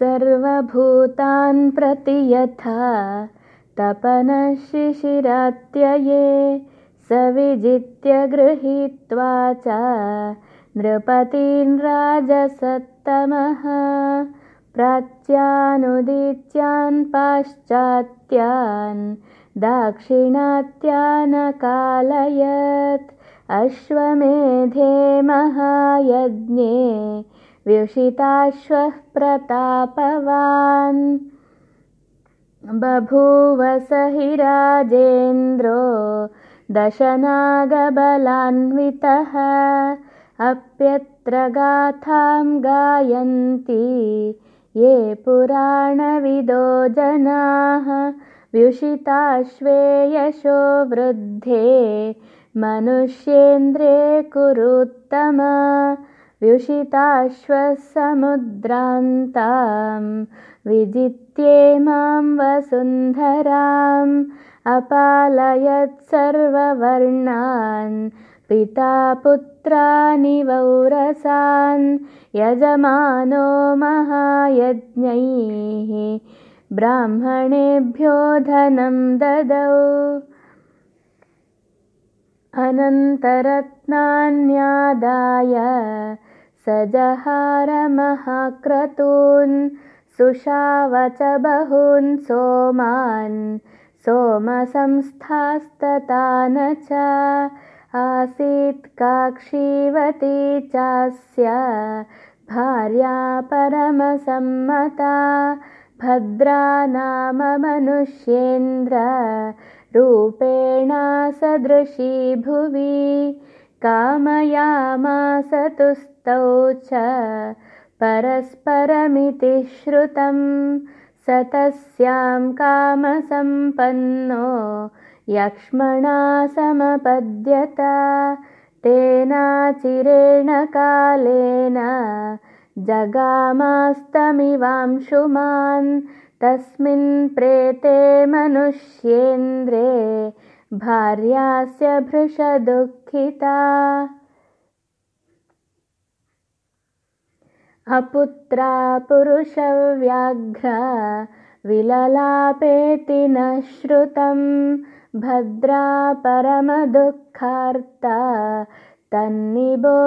सर्वभूतान् प्रति यथा तपनशिशिरात्यये स विजित्य गृहीत्वा च नृपतीन् राजसत्तमः प्राच्यानुदीच्यान् पाश्चात्यान् दाक्षिणात्यानकालयत् अश्वमेधे महायज्ञे व्युषिताश्वः प्रतापवान्। बभूव स हि राजेन्द्रो दशनागबलान्वितः। अप्यत्र गाथां गायन्ति ये पुराणविदो जनाः। व्युषिताश्वे यशो वृद्धे मनुष्येन्द्रे कुरुत्तम व्युषिताश्वसमुद्रान्तां विजित्ये मां वसुन्धराम् अपालयत् सर्ववर्णान् पिता पुत्रानि वौरसान् यजमानो महायज्ञैः ब्राह्मणेभ्यो धनं ददौ। अनन्तरत्नान्यादाय सजहारमहाक्रतून् सुषावच बहून् सोमान् सोमसंस्थास्ततान च आसीत् काक्षीवती चास्य भार्या परमसम्मता भद्रा नाम मनुष्येन्द्र रूपेण सदृशी भुवि कामयामासतुस्तौ च परस्परमिति श्रुतं स तस्यां कामसम्पन्नो यक्ष्मणा समपद्यत तेनाचिरेण कालेन जगामास्तमिवांशुमान् तस्मिन् प्रेते मनुष्येन्द्रे भार्यास्य भृशदुःखिता अपुत्रा पुरुषव्याघ्र विललापेति न श्रुतं भद्रा परमदुःखार्ता तन्निबोधजनाधिपा